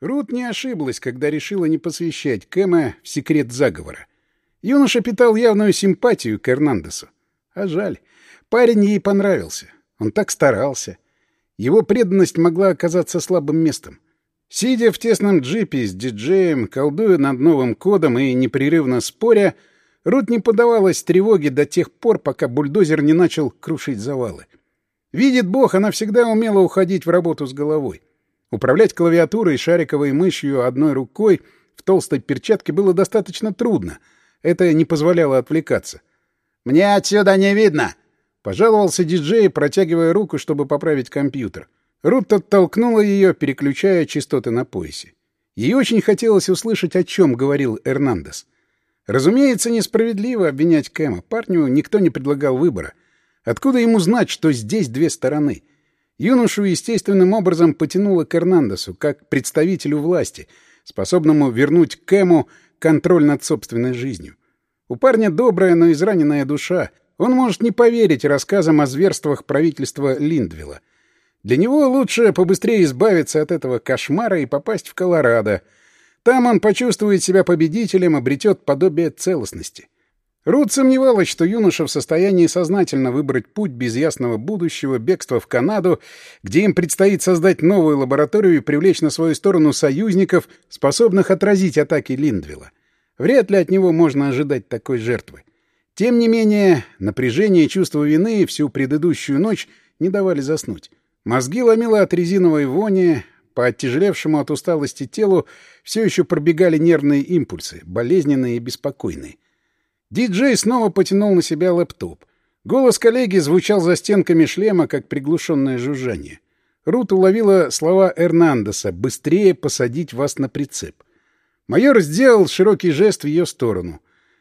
Рут не ошиблась, когда решила не посвящать Кэма в секрет заговора. Юноша питал явную симпатию к Эрнандесу. А жаль. Парень ей понравился. Он так старался. Его преданность могла оказаться слабым местом. Сидя в тесном джипе с диджеем, колдуя над новым кодом и непрерывно споря, Рут не подавалась тревоге до тех пор, пока бульдозер не начал крушить завалы. Видит Бог, она всегда умела уходить в работу с головой. Управлять клавиатурой, шариковой мышью одной рукой в толстой перчатке было достаточно трудно. Это не позволяло отвлекаться. «Мне отсюда не видно!» — пожаловался диджей, протягивая руку, чтобы поправить компьютер. Рут оттолкнула ее, переключая частоты на поясе. Ей очень хотелось услышать, о чем говорил Эрнандес. Разумеется, несправедливо обвинять Кэма. Парню никто не предлагал выбора. Откуда ему знать, что здесь две стороны? Юношу естественным образом потянуло к Эрнандесу, как представителю власти, способному вернуть Кэму контроль над собственной жизнью. У парня добрая, но израненная душа. Он может не поверить рассказам о зверствах правительства Линдвилла. Для него лучше побыстрее избавиться от этого кошмара и попасть в Колорадо. Там он почувствует себя победителем, обретет подобие целостности. Рут сомневалась, что юноша в состоянии сознательно выбрать путь без ясного будущего, бегства в Канаду, где им предстоит создать новую лабораторию и привлечь на свою сторону союзников, способных отразить атаки Линдвилла. Вряд ли от него можно ожидать такой жертвы. Тем не менее, напряжение и чувство вины всю предыдущую ночь не давали заснуть. Мозги ломило от резиновой вони, по оттяжелевшему от усталости телу все еще пробегали нервные импульсы, болезненные и беспокойные. Диджей снова потянул на себя лэптоп. Голос коллеги звучал за стенками шлема, как приглушенное жужжание. Рут уловила слова Эрнандеса «быстрее посадить вас на прицеп». Майор сделал широкий жест в ее сторону.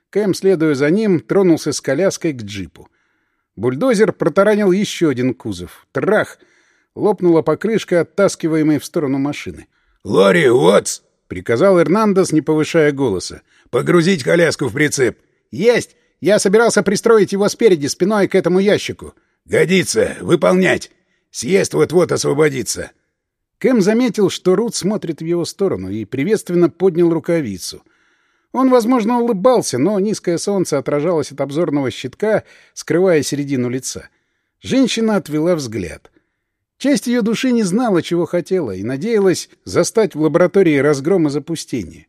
Кэм, следуя за ним, тронулся с коляской к джипу. Бульдозер протаранил еще один кузов. Трах! Лопнула покрышка, оттаскиваемой в сторону машины. «Лори, Уотс!» — приказал Эрнандес, не повышая голоса. «Погрузить коляску в прицеп!» «Есть! Я собирался пристроить его спереди, спиной к этому ящику». «Годится! Выполнять! Съезд вот-вот освободится!» Кэм заметил, что Рут смотрит в его сторону, и приветственно поднял рукавицу. Он, возможно, улыбался, но низкое солнце отражалось от обзорного щитка, скрывая середину лица. Женщина отвела взгляд. Часть ее души не знала, чего хотела, и надеялась застать в лаборатории разгром и запустение.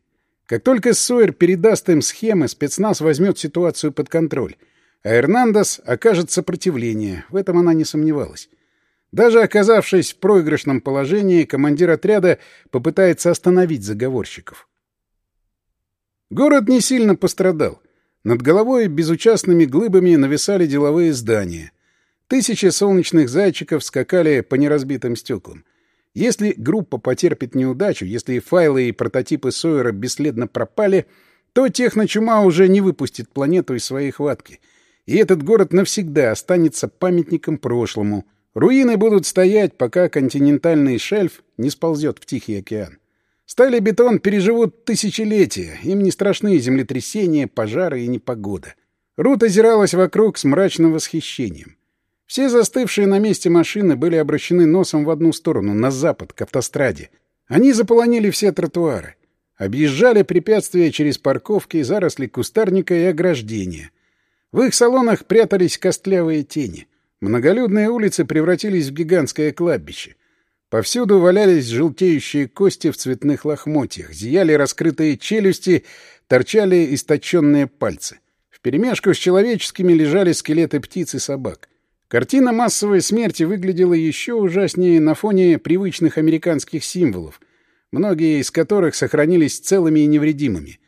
Как только Сойер передаст им схемы, спецназ возьмет ситуацию под контроль. А Эрнандес окажет сопротивление, в этом она не сомневалась. Даже оказавшись в проигрышном положении, командир отряда попытается остановить заговорщиков. Город не сильно пострадал. Над головой безучастными глыбами нависали деловые здания. Тысячи солнечных зайчиков скакали по неразбитым стеклам. Если группа потерпит неудачу, если файлы и прототипы Сойера бесследно пропали, то техночума уже не выпустит планету из своей хватки. И этот город навсегда останется памятником прошлому — Руины будут стоять, пока континентальный шельф не сползет в Тихий океан. Сталь и бетон переживут тысячелетия, им не страшны землетрясения, пожары и непогода. Рут озиралась вокруг с мрачным восхищением. Все застывшие на месте машины были обращены носом в одну сторону, на запад, к автостраде. Они заполонили все тротуары. Объезжали препятствия через парковки, заросли кустарника и ограждения. В их салонах прятались костлявые тени. Многолюдные улицы превратились в гигантское кладбище. Повсюду валялись желтеющие кости в цветных лохмотьях, зияли раскрытые челюсти, торчали источенные пальцы. Вперемешку с человеческими лежали скелеты птиц и собак. Картина массовой смерти выглядела еще ужаснее на фоне привычных американских символов, многие из которых сохранились целыми и невредимыми.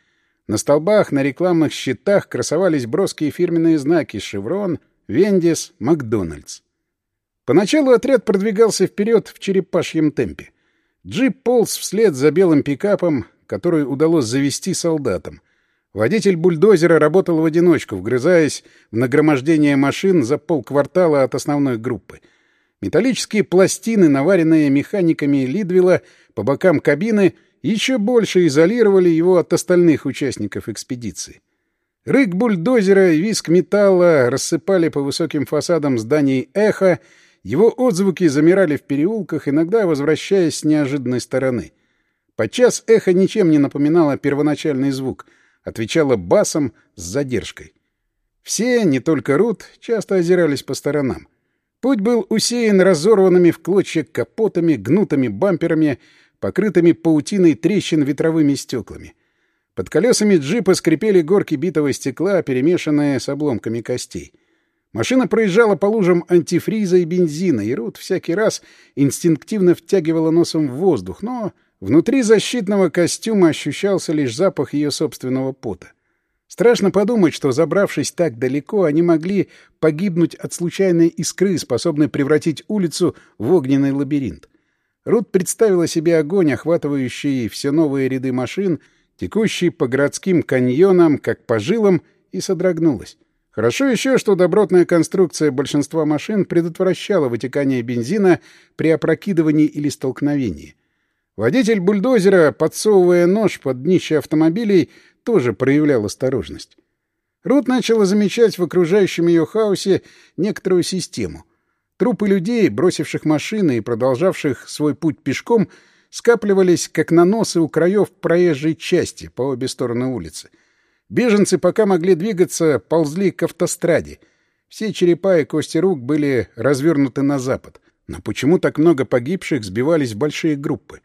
На столбах, на рекламных щитах красовались броские фирменные знаки «Шеврон», Вендис, Макдональдс. Поначалу отряд продвигался вперед в черепашьем темпе. Джип полз вслед за белым пикапом, который удалось завести солдатам. Водитель бульдозера работал в одиночку, вгрызаясь в нагромождение машин за полквартала от основной группы. Металлические пластины, наваренные механиками Лидвилла по бокам кабины, еще больше изолировали его от остальных участников экспедиции. Рык бульдозера и виск металла рассыпали по высоким фасадам зданий эхо, его отзвуки замирали в переулках, иногда возвращаясь с неожиданной стороны. Подчас эхо ничем не напоминало первоначальный звук, отвечало басом с задержкой. Все, не только Рут, часто озирались по сторонам. Путь был усеян разорванными в клочья капотами, гнутыми бамперами, покрытыми паутиной трещин ветровыми стеклами. Под колесами джипа скрипели горки битого стекла, перемешанные с обломками костей. Машина проезжала по лужам антифриза и бензина, и Рут всякий раз инстинктивно втягивала носом в воздух, но внутри защитного костюма ощущался лишь запах ее собственного пота. Страшно подумать, что, забравшись так далеко, они могли погибнуть от случайной искры, способной превратить улицу в огненный лабиринт. Рут представила себе огонь, охватывающий все новые ряды машин, текущий по городским каньонам, как по жилам, и содрогнулась. Хорошо еще, что добротная конструкция большинства машин предотвращала вытекание бензина при опрокидывании или столкновении. Водитель бульдозера, подсовывая нож под днище автомобилей, тоже проявлял осторожность. Рут начала замечать в окружающем ее хаосе некоторую систему. Трупы людей, бросивших машины и продолжавших свой путь пешком, скапливались, как наносы у краев проезжей части по обе стороны улицы — Беженцы, пока могли двигаться, ползли к автостраде. Все черепа и кости рук были развернуты на запад. Но почему так много погибших сбивались в большие группы?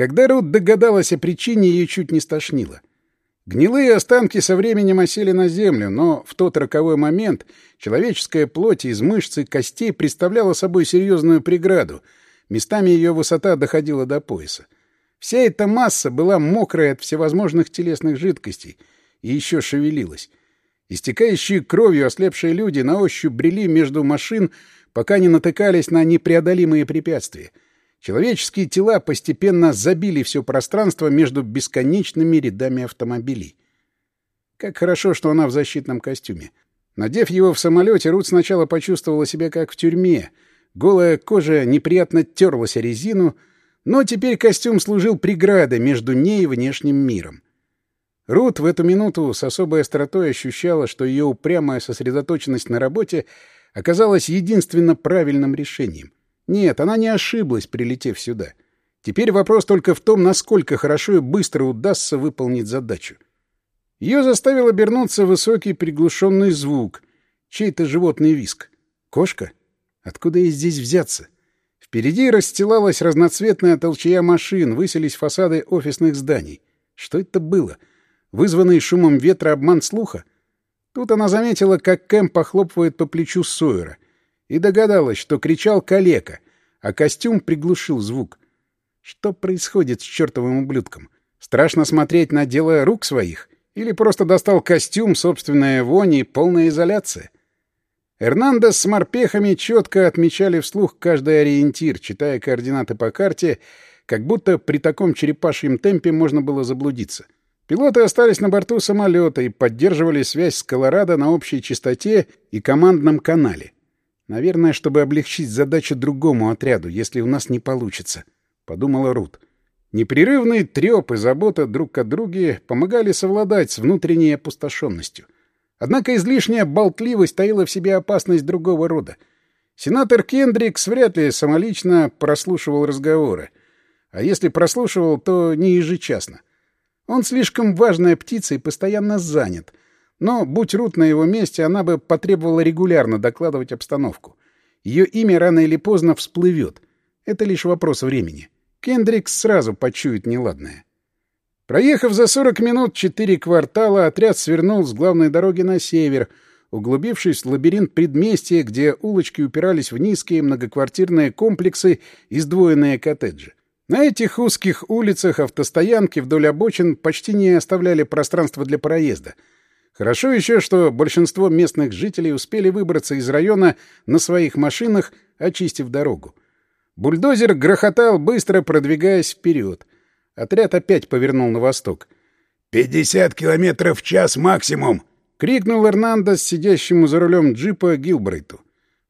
Когда Рут догадалась о причине, ее чуть не стошнило. Гнилые останки со временем осели на землю, но в тот роковой момент человеческая плоть из мышц и костей представляла собой серьезную преграду. Местами ее высота доходила до пояса. Вся эта масса была мокрая от всевозможных телесных жидкостей — и еще шевелилась. Истекающие кровью ослепшие люди на ощупь брели между машин, пока не натыкались на непреодолимые препятствия. Человеческие тела постепенно забили все пространство между бесконечными рядами автомобилей. Как хорошо, что она в защитном костюме. Надев его в самолете, Рут сначала почувствовала себя как в тюрьме. Голая кожа неприятно терлась о резину, но теперь костюм служил преградой между ней и внешним миром. Рут в эту минуту с особой остротой ощущала, что ее упрямая сосредоточенность на работе оказалась единственно правильным решением. Нет, она не ошиблась, прилетев сюда. Теперь вопрос только в том, насколько хорошо и быстро удастся выполнить задачу. Ее заставил обернуться высокий приглушенный звук, чей-то животный виск. Кошка? Откуда ей здесь взяться? Впереди расстилалась разноцветная толчья машин, выселись фасады офисных зданий. Что это было? — вызванный шумом ветра обман слуха? Тут она заметила, как Кэм похлопывает по плечу Сойера, и догадалась, что кричал калека, а костюм приглушил звук. Что происходит с чертовым ублюдком? Страшно смотреть на дело рук своих? Или просто достал костюм, собственная вонь и полная изоляция? Эрнандес с морпехами четко отмечали вслух каждый ориентир, читая координаты по карте, как будто при таком черепашьем темпе можно было заблудиться — Пилоты остались на борту самолета и поддерживали связь с Колорадо на общей частоте и командном канале. Наверное, чтобы облегчить задачу другому отряду, если у нас не получится, — подумала Рут. Непрерывный треп и забота друг о друге помогали совладать с внутренней опустошенностью. Однако излишняя болтливость таила в себе опасность другого рода. Сенатор Кендрикс вряд ли самолично прослушивал разговоры. А если прослушивал, то не ежечасно. Он слишком важная птица и постоянно занят. Но, будь Рут на его месте, она бы потребовала регулярно докладывать обстановку. Ее имя рано или поздно всплывет. Это лишь вопрос времени. Кендрикс сразу почует неладное. Проехав за 40 минут четыре квартала, отряд свернул с главной дороги на север, углубившись в лабиринт предместья, где улочки упирались в низкие многоквартирные комплексы и сдвоенные коттеджи. На этих узких улицах автостоянки вдоль обочин почти не оставляли пространства для проезда. Хорошо еще, что большинство местных жителей успели выбраться из района на своих машинах, очистив дорогу. Бульдозер грохотал, быстро продвигаясь вперед. Отряд опять повернул на восток. «Пятьдесят километров в час максимум!» — крикнул Эрнандо, сидящему за рулем джипа Гилбрейту.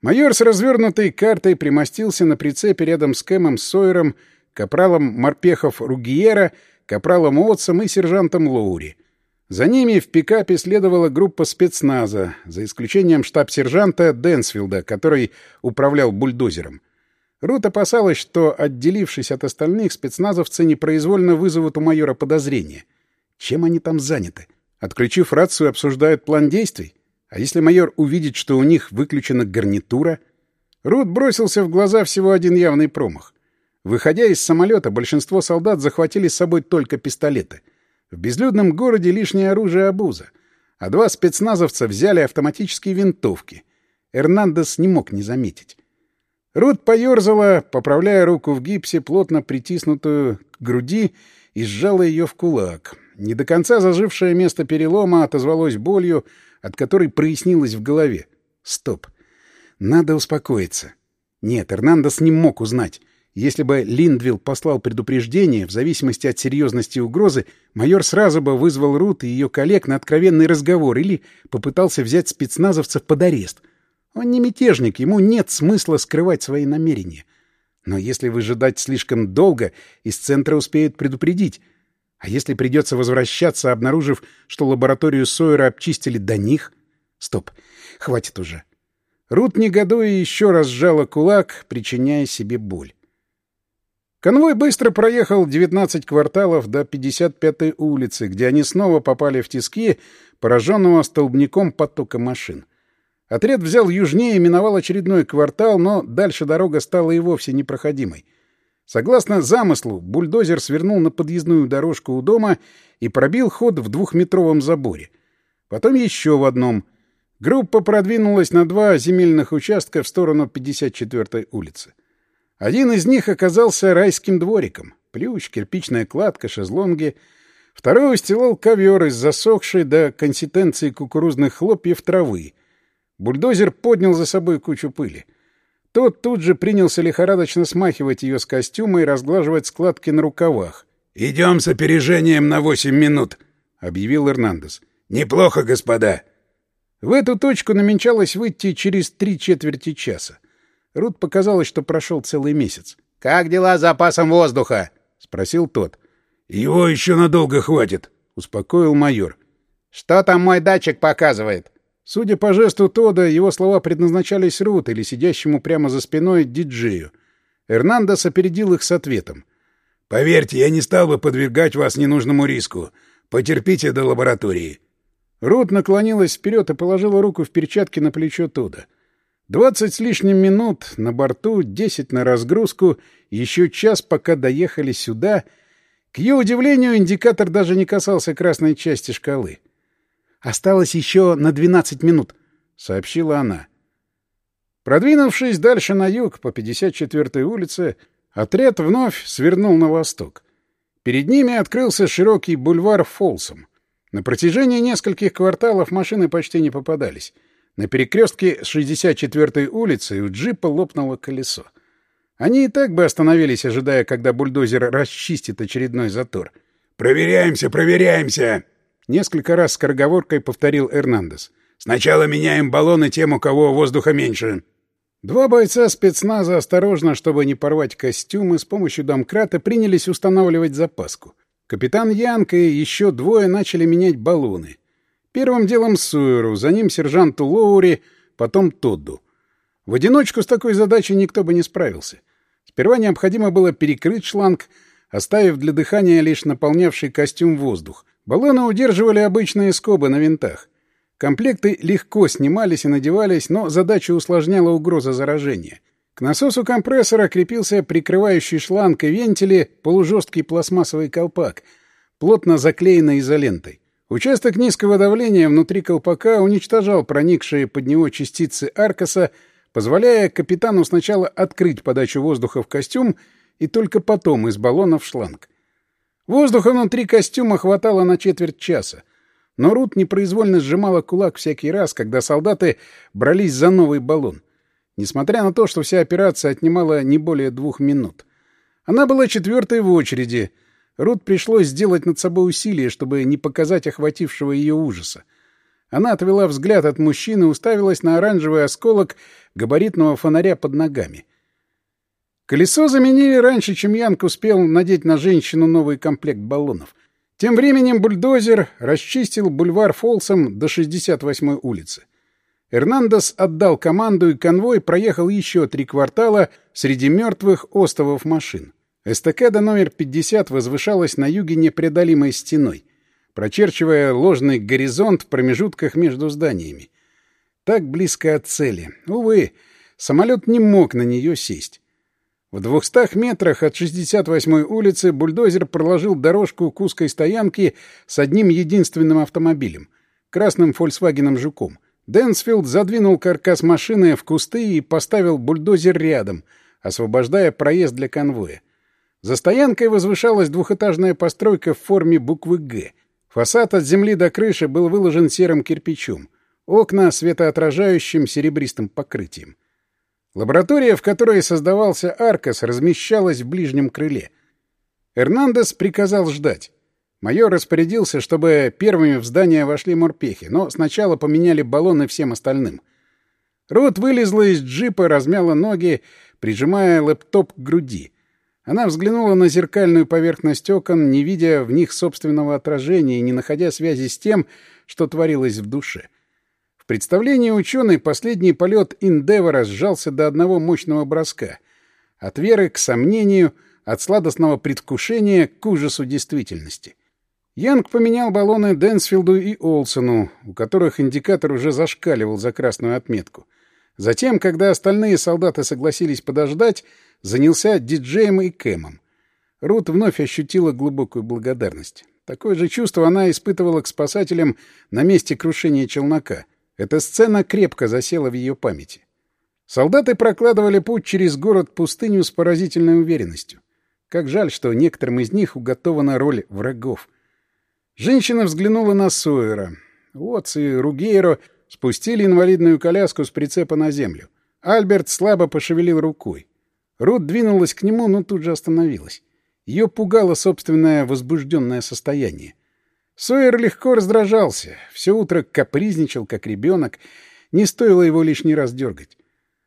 Майор с развернутой картой примостился на прицепе рядом с Кэмом Сойером капралом Морпехов Ругиера, капралом Уотсом и сержантом Лоури. За ними в пикапе следовала группа спецназа, за исключением штаб-сержанта Дэнсфилда, который управлял бульдозером. Рут опасалась, что, отделившись от остальных, спецназовцы непроизвольно вызовут у майора подозрения. Чем они там заняты? Отключив рацию, обсуждают план действий? А если майор увидит, что у них выключена гарнитура? Рут бросился в глаза всего один явный промах. Выходя из самолета, большинство солдат захватили с собой только пистолеты. В безлюдном городе лишнее оружие обуза. А два спецназовца взяли автоматические винтовки. Эрнандес не мог не заметить. Рут поерзала, поправляя руку в гипсе, плотно притиснутую к груди, и сжала ее в кулак. Не до конца зажившее место перелома отозвалось болью, от которой прояснилось в голове. Стоп. Надо успокоиться. Нет, Эрнандес не мог узнать. Если бы Линдвилл послал предупреждение, в зависимости от серьезности угрозы, майор сразу бы вызвал Рут и ее коллег на откровенный разговор или попытался взять спецназовцев под арест — он не мятежник, ему нет смысла скрывать свои намерения. Но если выжидать слишком долго, из центра успеют предупредить. А если придется возвращаться, обнаружив, что лабораторию Сойера обчистили до них? Стоп, хватит уже. Рут, негодуя, еще раз сжала кулак, причиняя себе боль. Конвой быстро проехал 19 кварталов до 55-й улицы, где они снова попали в тиски, пораженного столбняком потока машин. Отряд взял южнее, миновал очередной квартал, но дальше дорога стала и вовсе непроходимой. Согласно замыслу, бульдозер свернул на подъездную дорожку у дома и пробил ход в двухметровом заборе. Потом еще в одном. Группа продвинулась на два земельных участка в сторону 54-й улицы. Один из них оказался райским двориком. Плющ, кирпичная кладка, шезлонги. Второй устилал ковер из засохшей до консистенции кукурузных хлопьев травы — Бульдозер поднял за собой кучу пыли. Тот тут же принялся лихорадочно смахивать ее с костюма и разглаживать складки на рукавах. «Идем с опережением на восемь минут», — объявил Эрнандес. «Неплохо, господа». В эту точку намечалось выйти через три четверти часа. Рут показалось, что прошел целый месяц. «Как дела с запасом воздуха?» — спросил тот. «Его еще надолго хватит», — успокоил майор. «Что там мой датчик показывает?» Судя по жесту Тода, его слова предназначались Рут или сидящему прямо за спиной диджею. Эрнандес опередил их с ответом. «Поверьте, я не стал бы подвергать вас ненужному риску. Потерпите до лаборатории». Рут наклонилась вперед и положила руку в перчатки на плечо Тода. Двадцать с лишним минут на борту, десять на разгрузку, еще час, пока доехали сюда. К ее удивлению, индикатор даже не касался красной части шкалы. Осталось еще на 12 минут, — сообщила она. Продвинувшись дальше на юг, по 54-й улице, отряд вновь свернул на восток. Перед ними открылся широкий бульвар Фолсом. На протяжении нескольких кварталов машины почти не попадались. На перекрестке с 64-й улицы у джипа лопнуло колесо. Они и так бы остановились, ожидая, когда бульдозер расчистит очередной затор. «Проверяемся, проверяемся!» Несколько раз скороговоркой повторил Эрнандес. «Сначала меняем баллоны тем, у кого воздуха меньше». Два бойца спецназа осторожно, чтобы не порвать костюмы, с помощью домкрата принялись устанавливать запаску. Капитан Янка и еще двое начали менять баллоны. Первым делом Суэру, за ним сержанту Лоури, потом Тодду. В одиночку с такой задачей никто бы не справился. Сперва необходимо было перекрыть шланг, оставив для дыхания лишь наполнявший костюм воздух, Баллоны удерживали обычные скобы на винтах. Комплекты легко снимались и надевались, но задачу усложняла угроза заражения. К насосу компрессора крепился прикрывающий шланг и вентили полужесткий пластмассовый колпак, плотно заклеенный изолентой. Участок низкого давления внутри колпака уничтожал проникшие под него частицы аркаса, позволяя капитану сначала открыть подачу воздуха в костюм и только потом из баллона в шланг. Воздуха внутри костюма хватало на четверть часа. Но Рут непроизвольно сжимала кулак всякий раз, когда солдаты брались за новый баллон. Несмотря на то, что вся операция отнимала не более двух минут. Она была четвертой в очереди. Рут пришлось сделать над собой усилие, чтобы не показать охватившего ее ужаса. Она отвела взгляд от мужчины и уставилась на оранжевый осколок габаритного фонаря под ногами. Колесо заменили раньше, чем Янг успел надеть на женщину новый комплект баллонов. Тем временем бульдозер расчистил бульвар Фолсом до 68-й улицы. Эрнандес отдал команду, и конвой проехал еще три квартала среди мертвых остовов машин. Эстакада номер 50 возвышалась на юге непреодолимой стеной, прочерчивая ложный горизонт в промежутках между зданиями. Так близко от цели. Увы, самолет не мог на нее сесть. В двухстах метрах от 68-й улицы бульдозер проложил дорожку к узкой стоянке с одним единственным автомобилем — красным «Фольксвагеном Жуком». Дэнсфилд задвинул каркас машины в кусты и поставил бульдозер рядом, освобождая проезд для конвоя. За стоянкой возвышалась двухэтажная постройка в форме буквы «Г». Фасад от земли до крыши был выложен серым кирпичом. Окна — светоотражающим серебристым покрытием. Лаборатория, в которой создавался Аркас, размещалась в ближнем крыле. Эрнандес приказал ждать. Майор распорядился, чтобы первыми в здание вошли морпехи, но сначала поменяли баллоны всем остальным. Рут вылезла из джипа, размяла ноги, прижимая лэптоп к груди. Она взглянула на зеркальную поверхность окон, не видя в них собственного отражения и не находя связи с тем, что творилось в душе. — представлении ученой последний полет Индевора сжался до одного мощного броска. От веры к сомнению, от сладостного предвкушения к ужасу действительности. Янг поменял баллоны Дэнсфилду и Олсону, у которых индикатор уже зашкаливал за красную отметку. Затем, когда остальные солдаты согласились подождать, занялся диджеем и Кэмом. Рут вновь ощутила глубокую благодарность. Такое же чувство она испытывала к спасателям на месте крушения челнока. Эта сцена крепко засела в ее памяти. Солдаты прокладывали путь через город-пустыню с поразительной уверенностью. Как жаль, что некоторым из них уготована роль врагов. Женщина взглянула на Сойера. Уотс и Ругейро спустили инвалидную коляску с прицепа на землю. Альберт слабо пошевелил рукой. Рут двинулась к нему, но тут же остановилась. Ее пугало собственное возбужденное состояние. Сойер легко раздражался, все утро капризничал, как ребенок, не стоило его лишний раз дергать.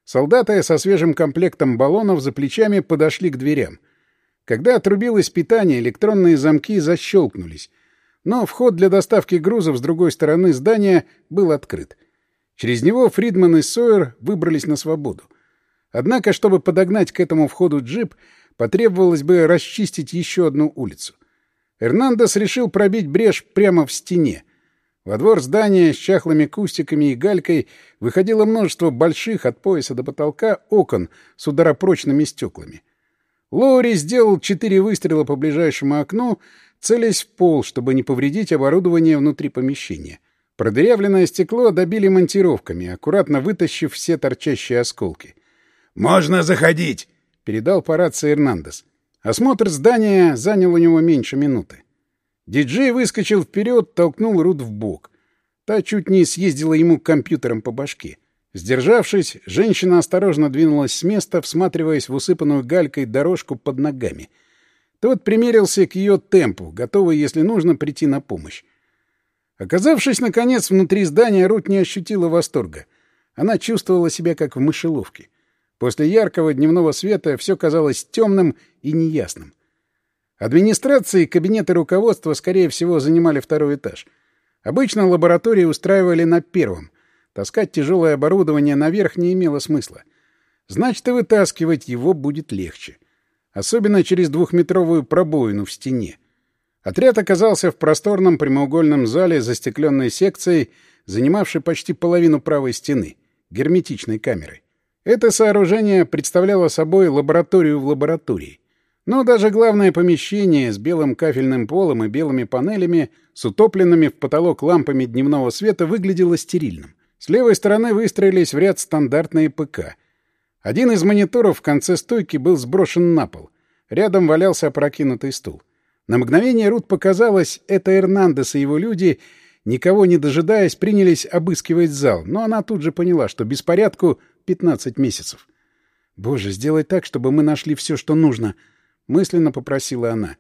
Солдаты со свежим комплектом баллонов за плечами подошли к дверям. Когда отрубилось питание, электронные замки защелкнулись, но вход для доставки грузов с другой стороны здания был открыт. Через него Фридман и Сойер выбрались на свободу. Однако, чтобы подогнать к этому входу джип, потребовалось бы расчистить еще одну улицу. Эрнандес решил пробить брешь прямо в стене. Во двор здания с чахлыми кустиками и галькой выходило множество больших от пояса до потолка окон с ударопрочными стеклами. Лоури сделал четыре выстрела по ближайшему окну, целясь в пол, чтобы не повредить оборудование внутри помещения. Продырявленное стекло добили монтировками, аккуратно вытащив все торчащие осколки. «Можно заходить!» — передал по рации Эрнандес. Осмотр здания занял у него меньше минуты. Диджей выскочил вперед, толкнул Рут в бок. Та чуть не съездила ему компьютером по башке. Сдержавшись, женщина осторожно двинулась с места, всматриваясь в усыпанную галькой дорожку под ногами. Тот примерился к ее темпу, готовый, если нужно, прийти на помощь. Оказавшись, наконец, внутри здания, Рут не ощутила восторга. Она чувствовала себя как в мышеловке. После яркого дневного света все казалось темным и неясным. Администрации и кабинеты руководства, скорее всего, занимали второй этаж. Обычно лаборатории устраивали на первом. Таскать тяжелое оборудование наверх не имело смысла. Значит, и вытаскивать его будет легче. Особенно через двухметровую пробоину в стене. Отряд оказался в просторном прямоугольном зале застекленной секцией, занимавшей почти половину правой стены, герметичной камерой. Это сооружение представляло собой лабораторию в лаборатории. Но даже главное помещение с белым кафельным полом и белыми панелями с утопленными в потолок лампами дневного света выглядело стерильным. С левой стороны выстроились в ряд стандартные ПК. Один из мониторов в конце стойки был сброшен на пол. Рядом валялся опрокинутый стул. На мгновение Рут показалось, это Эрнандес и его люди, никого не дожидаясь, принялись обыскивать зал, но она тут же поняла, что беспорядку 15 месяцев. «Боже, сделай так, чтобы мы нашли все, что нужно», — мысленно попросила она.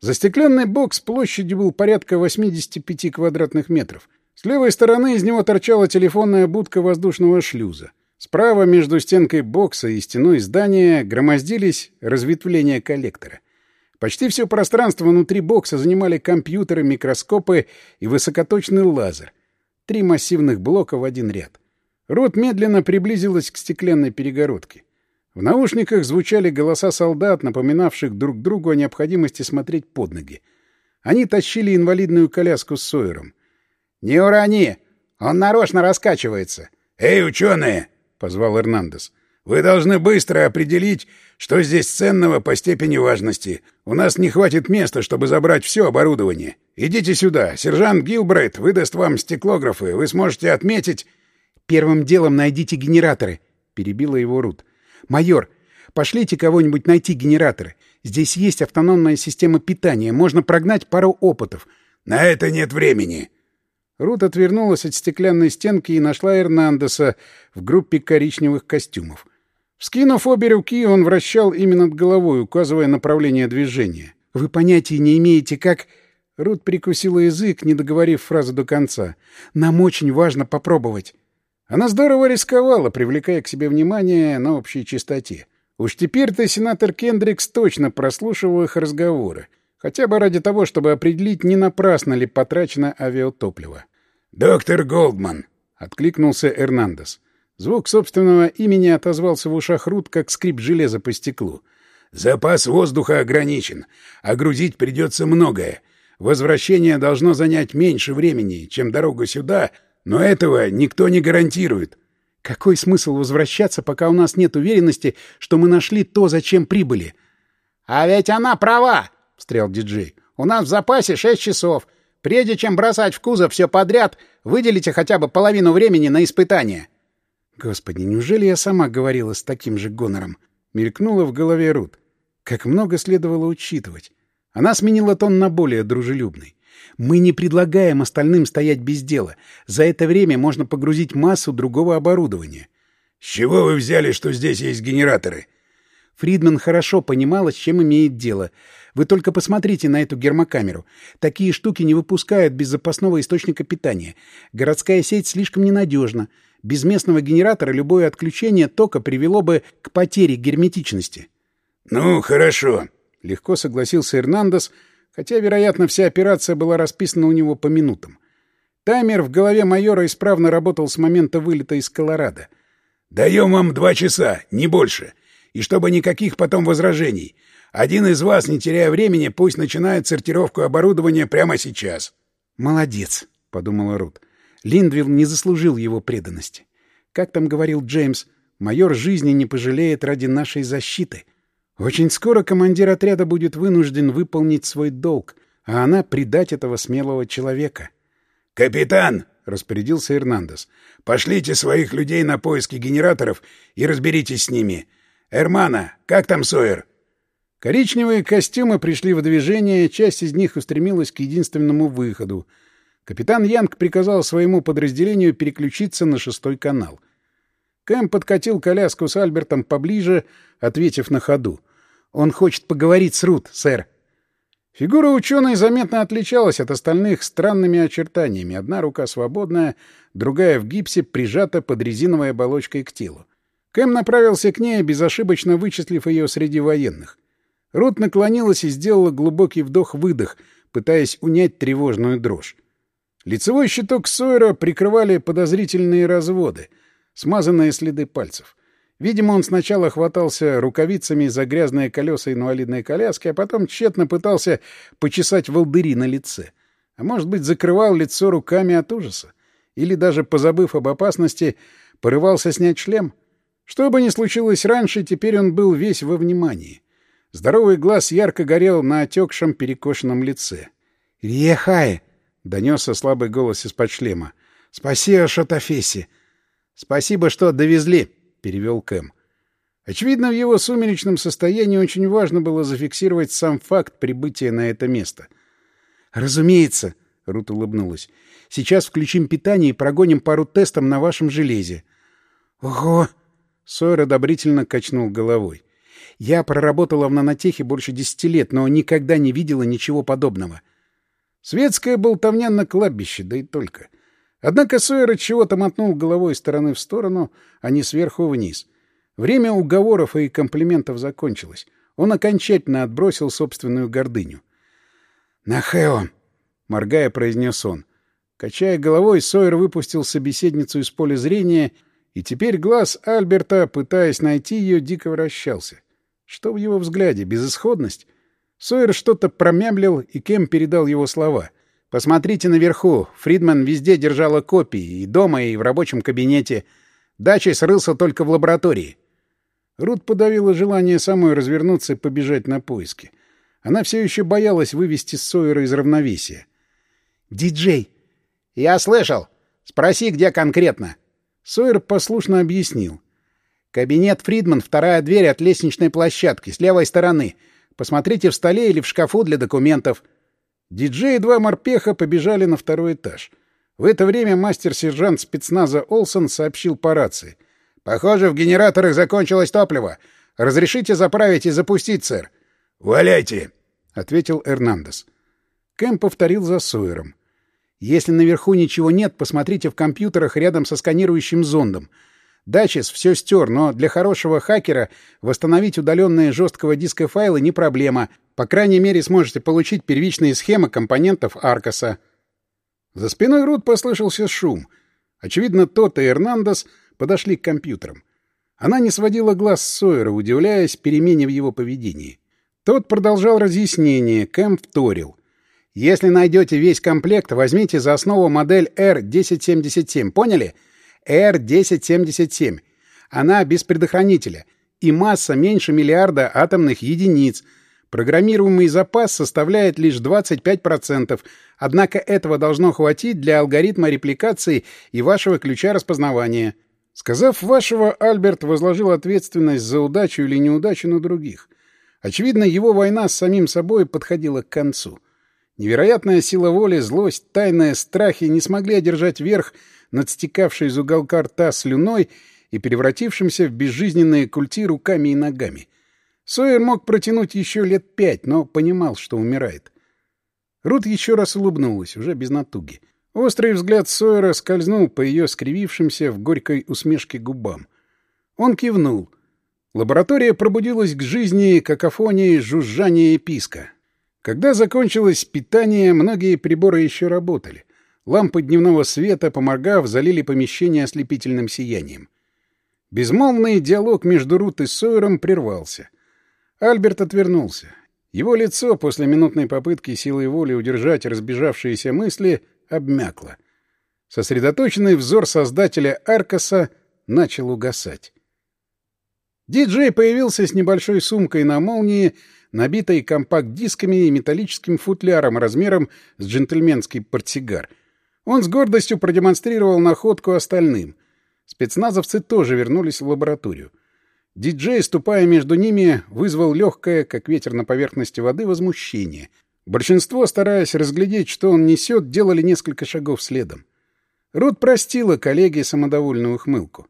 Застекленный бокс площадью был порядка 85 квадратных метров. С левой стороны из него торчала телефонная будка воздушного шлюза. Справа между стенкой бокса и стеной здания громоздились разветвления коллектора. Почти все пространство внутри бокса занимали компьютеры, микроскопы и высокоточный лазер. Три массивных блока в один ряд. Рот медленно приблизилась к стеклянной перегородке. В наушниках звучали голоса солдат, напоминавших друг другу о необходимости смотреть под ноги. Они тащили инвалидную коляску с Сойером. «Не урони! Он нарочно раскачивается!» «Эй, ученые!» — позвал Эрнандес. «Вы должны быстро определить, что здесь ценного по степени важности. У нас не хватит места, чтобы забрать все оборудование. Идите сюда. Сержант Гилбрайт выдаст вам стеклографы. Вы сможете отметить...» «Первым делом найдите генераторы», — перебила его Рут. «Майор, пошлите кого-нибудь найти генераторы. Здесь есть автономная система питания. Можно прогнать пару опытов». «На это нет времени». Рут отвернулась от стеклянной стенки и нашла Эрнандеса в группе коричневых костюмов. Вскинув обе руки, он вращал ими над головой, указывая направление движения. «Вы понятия не имеете, как...» Рут прикусила язык, не договорив фразу до конца. «Нам очень важно попробовать». Она здорово рисковала, привлекая к себе внимание на общей чистоте. Уж теперь-то сенатор Кендрикс точно прослушивал их разговоры, хотя бы ради того, чтобы определить, не напрасно ли потрачено авиатопливо. «Доктор Голдман», — откликнулся Эрнандес. Звук собственного имени отозвался в ушах Рут, как скрип железа по стеклу. «Запас воздуха ограничен, а грузить придется многое. Возвращение должно занять меньше времени, чем дорога сюда но этого никто не гарантирует. Какой смысл возвращаться, пока у нас нет уверенности, что мы нашли то, зачем прибыли? — А ведь она права, — встрял диджей. — У нас в запасе шесть часов. Прежде чем бросать в кузов все подряд, выделите хотя бы половину времени на испытание. Господи, неужели я сама говорила с таким же гонором? Мелькнула в голове Рут. Как много следовало учитывать. Она сменила тон на более дружелюбный. Мы не предлагаем остальным стоять без дела. За это время можно погрузить массу другого оборудования. — С чего вы взяли, что здесь есть генераторы? Фридман хорошо понимала, с чем имеет дело. Вы только посмотрите на эту гермокамеру. Такие штуки не выпускают без запасного источника питания. Городская сеть слишком ненадежна. Без местного генератора любое отключение тока привело бы к потере герметичности. — Ну, хорошо, — легко согласился Эрнандес, — хотя, вероятно, вся операция была расписана у него по минутам. Таймер в голове майора исправно работал с момента вылета из Колорадо. «Даем вам два часа, не больше. И чтобы никаких потом возражений. Один из вас, не теряя времени, пусть начинает сортировку оборудования прямо сейчас». «Молодец», — подумала Рут. Линдвилл не заслужил его преданности. Как там говорил Джеймс, майор жизни не пожалеет ради нашей защиты. Очень скоро командир отряда будет вынужден выполнить свой долг, а она предать этого смелого человека. «Капитан!» — распорядился Эрнандес. «Пошлите своих людей на поиски генераторов и разберитесь с ними. Эрмана, как там Сойер?» Коричневые костюмы пришли в движение, часть из них устремилась к единственному выходу. Капитан Янг приказал своему подразделению переключиться на шестой канал. Кэм подкатил коляску с Альбертом поближе, ответив на ходу. «Он хочет поговорить с Рут, сэр». Фигура ученой заметно отличалась от остальных странными очертаниями. Одна рука свободная, другая в гипсе, прижата под резиновой оболочкой к телу. Кэм направился к ней, безошибочно вычислив ее среди военных. Рут наклонилась и сделала глубокий вдох-выдох, пытаясь унять тревожную дрожь. Лицевой щиток Сойера прикрывали подозрительные разводы — смазанные следы пальцев. Видимо, он сначала хватался рукавицами за грязные колеса инвалидной коляски, а потом тщетно пытался почесать волдыри на лице. А может быть, закрывал лицо руками от ужаса. Или даже, позабыв об опасности, порывался снять шлем. Что бы ни случилось раньше, теперь он был весь во внимании. Здоровый глаз ярко горел на отекшем перекошенном лице. «Риехай!» — донесся слабый голос из-под шлема. «Спаси Ашотафеси! «Спасибо, что довезли», — перевел Кэм. Очевидно, в его сумеречном состоянии очень важно было зафиксировать сам факт прибытия на это место. «Разумеется», — Рут улыбнулась. «Сейчас включим питание и прогоним пару тестов на вашем железе». «Ого!» — Сойер одобрительно качнул головой. «Я проработала в нанотехе больше десяти лет, но никогда не видела ничего подобного». Светская болтовня на кладбище, да и только. Однако Сойер от чего-то мотнул головой стороны в сторону, а не сверху вниз. Время уговоров и комплиментов закончилось. Он окончательно отбросил собственную гордыню. «Нахео!» — моргая, произнес он. Качая головой, Сойер выпустил собеседницу из поля зрения И теперь глаз Альберта, пытаясь найти ее, дико вращался. Что в его взгляде? Безысходность? Сойер что-то промямлил, и Кем передал его слова. «Посмотрите наверху. Фридман везде держала копии. И дома, и в рабочем кабинете. Дачей срылся только в лаборатории». Рут подавила желание самой развернуться и побежать на поиски. Она все еще боялась вывести Сойера из равновесия. «Диджей!» «Я слышал. Спроси, где конкретно». Сойер послушно объяснил. «Кабинет Фридман, вторая дверь от лестничной площадки, с левой стороны. Посмотрите в столе или в шкафу для документов». Диджей и два морпеха побежали на второй этаж. В это время мастер-сержант спецназа Олсон сообщил по рации. «Похоже, в генераторах закончилось топливо. Разрешите заправить и запустить, сэр?» «Валяйте!» — ответил Эрнандес. Кэм повторил за Сойером. «Если наверху ничего нет, посмотрите в компьютерах рядом со сканирующим зондом. Дачес все стер, но для хорошего хакера восстановить удаленные жесткого диска файлы не проблема. По крайней мере, сможете получить первичные схемы компонентов Аркаса. За спиной Рут послышался шум. Очевидно, тот и Эрнандес подошли к компьютерам. Она не сводила глаз с Сойера, удивляясь перемене в его поведении. Тот продолжал разъяснение, Кэм вторил. «Если найдете весь комплект, возьмите за основу модель R1077, поняли? R1077. Она без предохранителя. И масса меньше миллиарда атомных единиц. Программируемый запас составляет лишь 25%, однако этого должно хватить для алгоритма репликации и вашего ключа распознавания. Сказав вашего, Альберт возложил ответственность за удачу или неудачу на других. Очевидно, его война с самим собой подходила к концу. Невероятная сила воли, злость, тайные страхи не смогли одержать верх над стекавшей из уголка рта слюной и превратившимся в безжизненные культи руками и ногами. Сойер мог протянуть еще лет пять, но понимал, что умирает. Рут еще раз улыбнулась, уже без натуги. Острый взгляд Сойера скользнул по ее скривившимся в горькой усмешке губам. Он кивнул. Лаборатория пробудилась к жизни какофонии жужжания и писка. Когда закончилось питание, многие приборы еще работали. Лампы дневного света, поморгав, залили помещение ослепительным сиянием. Безмолвный диалог между Рут и Сойером прервался. Альберт отвернулся. Его лицо после минутной попытки силой воли удержать разбежавшиеся мысли обмякло. Сосредоточенный взор создателя Аркаса начал угасать. Диджей появился с небольшой сумкой на молнии, набитой компакт-дисками и металлическим футляром размером с джентльменский портсигар — он с гордостью продемонстрировал находку остальным. Спецназовцы тоже вернулись в лабораторию. Диджей, ступая между ними, вызвал легкое, как ветер на поверхности воды, возмущение. Большинство, стараясь разглядеть, что он несет, делали несколько шагов следом. Рут простила коллеге самодовольную ухмылку.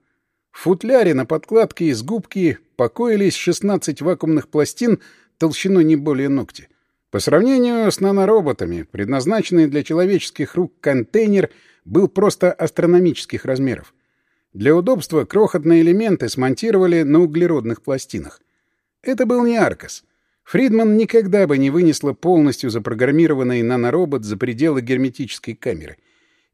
В футляре на подкладке из губки покоились 16 вакуумных пластин толщиной не более ногти. По сравнению с нанороботами, предназначенный для человеческих рук контейнер был просто астрономических размеров. Для удобства крохотные элементы смонтировали на углеродных пластинах. Это был не Аркас. Фридман никогда бы не вынесла полностью запрограммированный наноробот за пределы герметической камеры.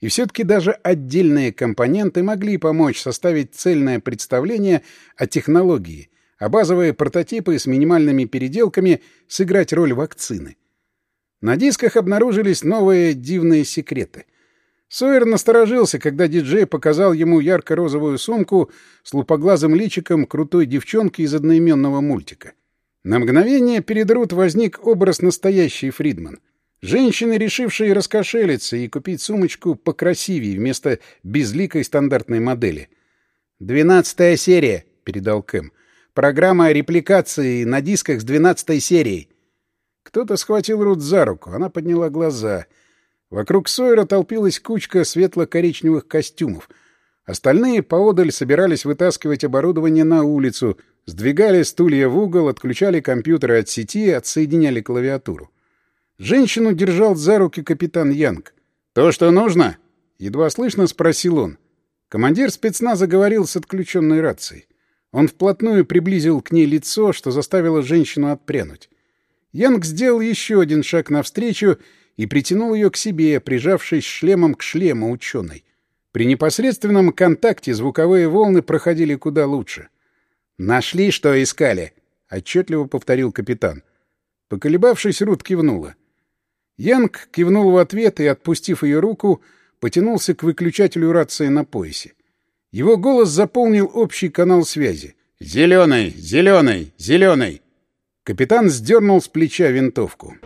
И все-таки даже отдельные компоненты могли помочь составить цельное представление о технологии — а базовые прототипы с минимальными переделками сыграть роль вакцины. На дисках обнаружились новые дивные секреты. Сойер насторожился, когда диджей показал ему ярко-розовую сумку с лупоглазым личиком крутой девчонки из одноименного мультика. На мгновение перед Рут возник образ настоящей Фридман. Женщины, решившие раскошелиться и купить сумочку покрасивее вместо безликой стандартной модели. «Двенадцатая серия», — передал Кэм. Программа репликации на дисках с двенадцатой серией. Кто-то схватил Рут за руку. Она подняла глаза. Вокруг Сойера толпилась кучка светло-коричневых костюмов. Остальные поодаль собирались вытаскивать оборудование на улицу, сдвигали стулья в угол, отключали компьютеры от сети, отсоединяли клавиатуру. Женщину держал за руки капитан Янг. «То, что нужно?» — едва слышно спросил он. Командир спецназа говорил с отключенной рацией. Он вплотную приблизил к ней лицо, что заставило женщину отпрянуть. Янг сделал еще один шаг навстречу и притянул ее к себе, прижавшись шлемом к шлему ученой. При непосредственном контакте звуковые волны проходили куда лучше. «Нашли, что искали», — отчетливо повторил капитан. Поколебавшись, Рут кивнула. Янг кивнул в ответ и, отпустив ее руку, потянулся к выключателю рации на поясе. Его голос заполнил общий канал связи. «Зеленый! Зеленый! Зеленый!» Капитан сдернул с плеча винтовку.